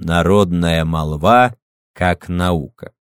Народная молва как наука.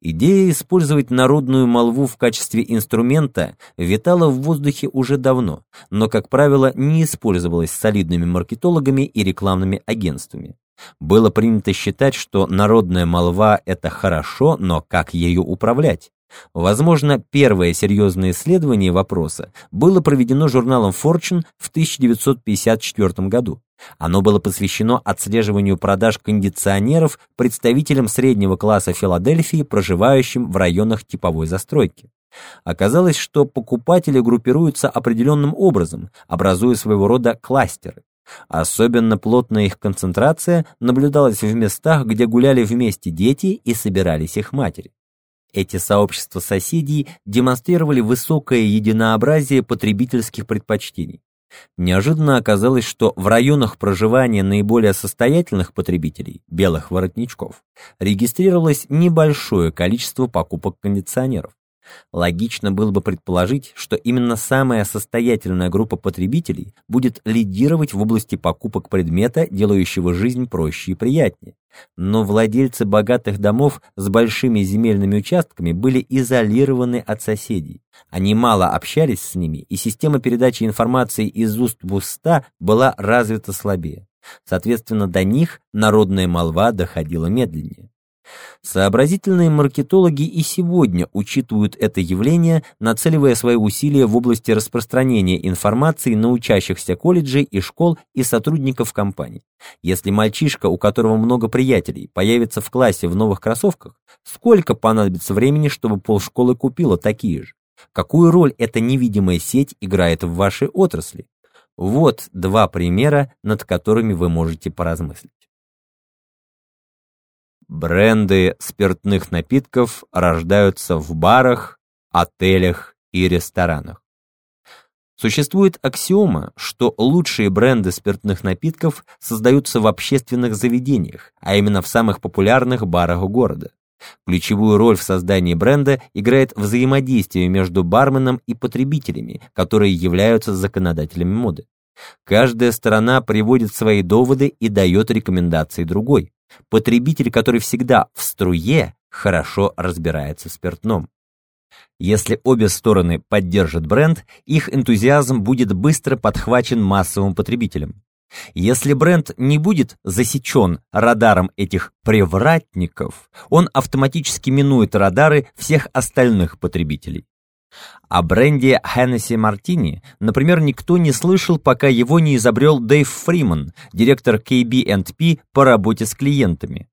Идея использовать народную молву в качестве инструмента витала в воздухе уже давно, но, как правило, не использовалась солидными маркетологами и рекламными агентствами. Было принято считать, что народная молва – это хорошо, но как ею управлять? Возможно, первое серьезное исследование вопроса было проведено журналом Fortune в 1954 году. Оно было посвящено отслеживанию продаж кондиционеров представителям среднего класса Филадельфии, проживающим в районах типовой застройки. Оказалось, что покупатели группируются определенным образом, образуя своего рода кластеры. Особенно плотная их концентрация наблюдалась в местах, где гуляли вместе дети и собирались их матери. Эти сообщества соседей демонстрировали высокое единообразие потребительских предпочтений. Неожиданно оказалось, что в районах проживания наиболее состоятельных потребителей, белых воротничков, регистрировалось небольшое количество покупок кондиционеров. Логично было бы предположить, что именно самая состоятельная группа потребителей будет лидировать в области покупок предмета, делающего жизнь проще и приятнее. Но владельцы богатых домов с большими земельными участками были изолированы от соседей. Они мало общались с ними, и система передачи информации из уст в уста была развита слабее. Соответственно, до них народная молва доходила медленнее. Сообразительные маркетологи и сегодня учитывают это явление, нацеливая свои усилия в области распространения информации на учащихся колледжей и школ и сотрудников компаний. Если мальчишка, у которого много приятелей, появится в классе в новых кроссовках, сколько понадобится времени, чтобы полшколы купила такие же? Какую роль эта невидимая сеть играет в вашей отрасли? Вот два примера, над которыми вы можете поразмыслить. Бренды спиртных напитков рождаются в барах, отелях и ресторанах. Существует аксиома, что лучшие бренды спиртных напитков создаются в общественных заведениях, а именно в самых популярных барах города. Ключевую роль в создании бренда играет взаимодействие между барменом и потребителями, которые являются законодателями моды. Каждая сторона приводит свои доводы и дает рекомендации другой. Потребитель, который всегда в струе, хорошо разбирается в спиртном. Если обе стороны поддержат бренд, их энтузиазм будет быстро подхвачен массовым потребителем. Если бренд не будет засечен радаром этих привратников, он автоматически минует радары всех остальных потребителей. О бренде Hennessy Martini, например, никто не слышал, пока его не изобрел Дэйв Фриман, директор KB&P по работе с клиентами.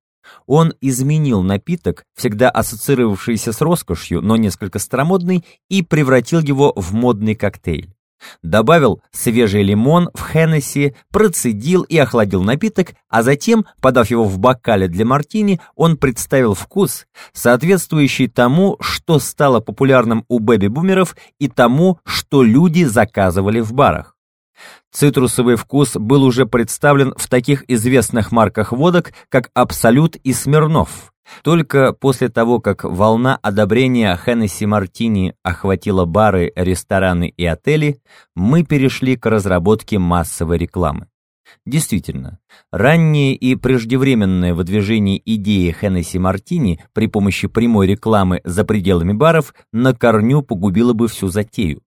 Он изменил напиток, всегда ассоциировавшийся с роскошью, но несколько старомодный, и превратил его в модный коктейль. Добавил свежий лимон в Хеннесси, процедил и охладил напиток, а затем, подав его в бокале для мартини, он представил вкус, соответствующий тому, что стало популярным у бэби-бумеров и тому, что люди заказывали в барах. Цитрусовый вкус был уже представлен в таких известных марках водок, как «Абсолют» и «Смирнов», только после того, как волна одобрения Хеннесси Мартини охватила бары, рестораны и отели, мы перешли к разработке массовой рекламы. Действительно, раннее и преждевременное выдвижение идеи Хеннесси Мартини при помощи прямой рекламы за пределами баров на корню погубило бы всю затею.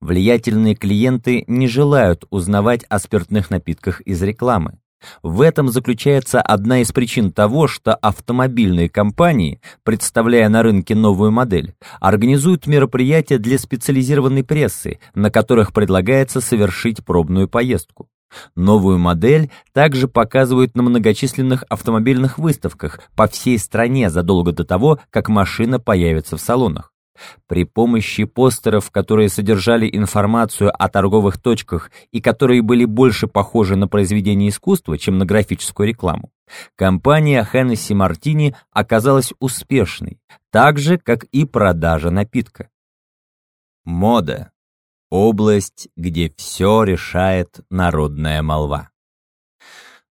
Влиятельные клиенты не желают узнавать о спиртных напитках из рекламы. В этом заключается одна из причин того, что автомобильные компании, представляя на рынке новую модель, организуют мероприятия для специализированной прессы, на которых предлагается совершить пробную поездку. Новую модель также показывают на многочисленных автомобильных выставках по всей стране задолго до того, как машина появится в салонах. При помощи постеров, которые содержали информацию о торговых точках и которые были больше похожи на произведение искусства, чем на графическую рекламу, компания Hennessy Martini оказалась успешной, так же, как и продажа напитка. Мода – область, где все решает народная молва.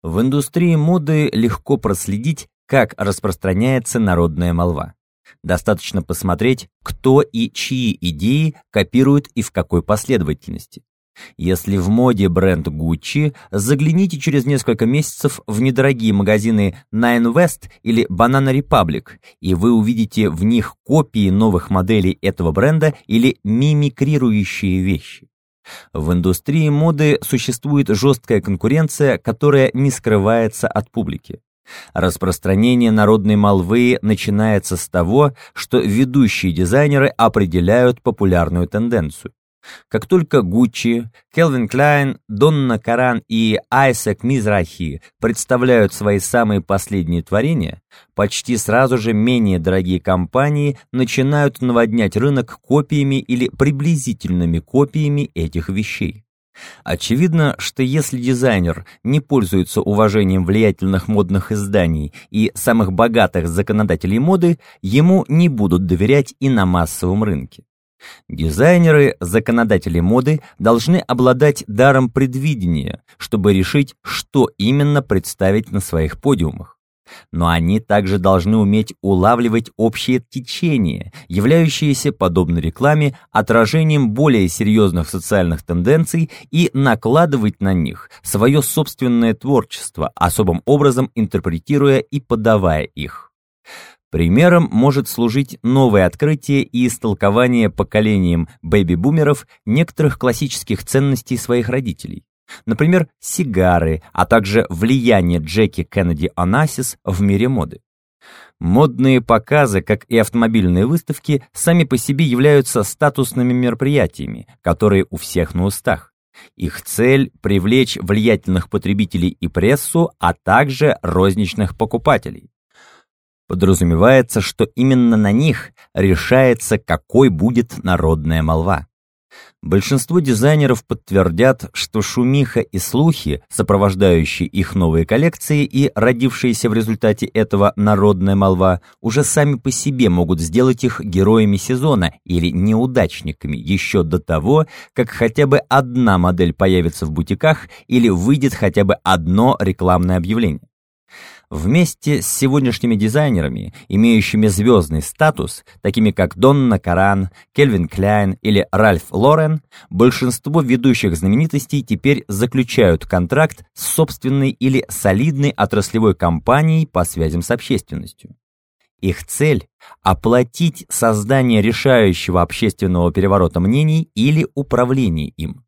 В индустрии моды легко проследить, как распространяется народная молва. Достаточно посмотреть, кто и чьи идеи копируют и в какой последовательности. Если в моде бренд Gucci, загляните через несколько месяцев в недорогие магазины Nine West или Banana Republic, и вы увидите в них копии новых моделей этого бренда или мимикрирующие вещи. В индустрии моды существует жесткая конкуренция, которая не скрывается от публики. Распространение народной молвы начинается с того, что ведущие дизайнеры определяют популярную тенденцию. Как только Гуччи, Келвин Клайн, Донна Каран и Айсек Мизрахи представляют свои самые последние творения, почти сразу же менее дорогие компании начинают наводнять рынок копиями или приблизительными копиями этих вещей. Очевидно, что если дизайнер не пользуется уважением влиятельных модных изданий и самых богатых законодателей моды, ему не будут доверять и на массовом рынке. Дизайнеры, законодатели моды должны обладать даром предвидения, чтобы решить, что именно представить на своих подиумах. Но они также должны уметь улавливать общее течение, являющееся, подобно рекламе, отражением более серьезных социальных тенденций и накладывать на них свое собственное творчество, особым образом интерпретируя и подавая их. Примером может служить новое открытие и истолкование поколением бэби-бумеров некоторых классических ценностей своих родителей. Например, сигары, а также влияние Джеки Кеннеди Онасис в мире моды. Модные показы, как и автомобильные выставки, сами по себе являются статусными мероприятиями, которые у всех на устах. Их цель – привлечь влиятельных потребителей и прессу, а также розничных покупателей. Подразумевается, что именно на них решается, какой будет народная молва. Большинство дизайнеров подтвердят, что шумиха и слухи, сопровождающие их новые коллекции и родившиеся в результате этого народная молва, уже сами по себе могут сделать их героями сезона или неудачниками еще до того, как хотя бы одна модель появится в бутиках или выйдет хотя бы одно рекламное объявление. Вместе с сегодняшними дизайнерами, имеющими звездный статус, такими как Донна Каран, Кельвин Кляйн или Ральф Лорен, большинство ведущих знаменитостей теперь заключают контракт с собственной или солидной отраслевой компанией по связям с общественностью. Их цель – оплатить создание решающего общественного переворота мнений или управление им.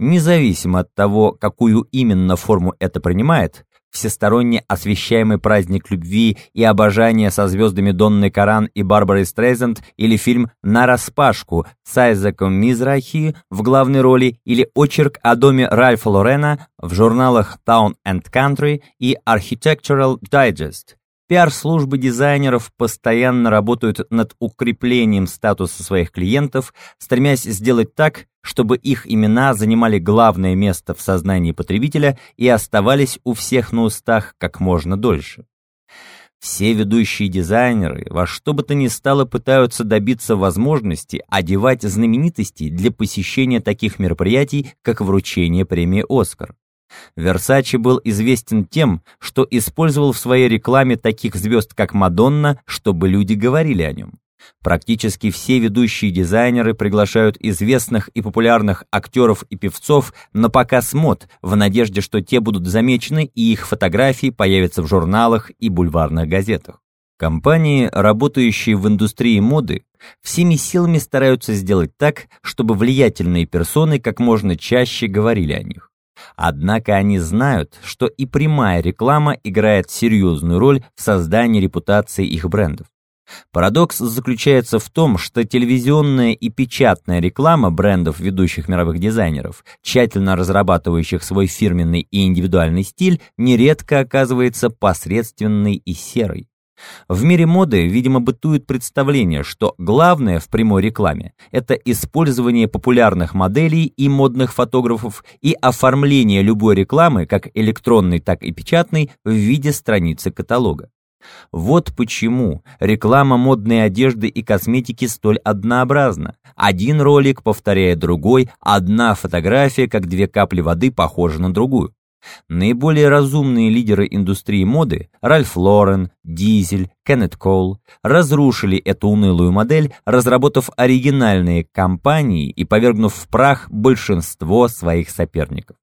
Независимо от того, какую именно форму это принимает, всесторонне освещаемый праздник любви и обожания со звездами Донны Каран и Барбары Стрейзенд или фильм «Нараспашку» с Айзеком Мизрахи в главной роли или очерк о доме Ральфа Лорена в журналах Town and Country и Architectural Digest – Пиар-службы дизайнеров постоянно работают над укреплением статуса своих клиентов, стремясь сделать так, чтобы их имена занимали главное место в сознании потребителя и оставались у всех на устах как можно дольше. Все ведущие дизайнеры во что бы то ни стало пытаются добиться возможности одевать знаменитостей для посещения таких мероприятий, как вручение премии «Оскар». Версачи был известен тем, что использовал в своей рекламе таких звезд, как Мадонна, чтобы люди говорили о нем. Практически все ведущие дизайнеры приглашают известных и популярных актеров и певцов на показ мод в надежде, что те будут замечены и их фотографии появятся в журналах и бульварных газетах. Компании, работающие в индустрии моды, всеми силами стараются сделать так, чтобы влиятельные персоны как можно чаще говорили о них. Однако они знают, что и прямая реклама играет серьезную роль в создании репутации их брендов. Парадокс заключается в том, что телевизионная и печатная реклама брендов ведущих мировых дизайнеров, тщательно разрабатывающих свой фирменный и индивидуальный стиль, нередко оказывается посредственной и серой. В мире моды, видимо, бытует представление, что главное в прямой рекламе – это использование популярных моделей и модных фотографов и оформление любой рекламы, как электронной, так и печатной, в виде страницы каталога. Вот почему реклама модной одежды и косметики столь однообразна. Один ролик повторяет другой, одна фотография, как две капли воды, похожа на другую. Наиболее разумные лидеры индустрии моды Ральф Лорен, Дизель, Кеннет Коул разрушили эту унылую модель, разработав оригинальные компании и повергнув в прах большинство своих соперников.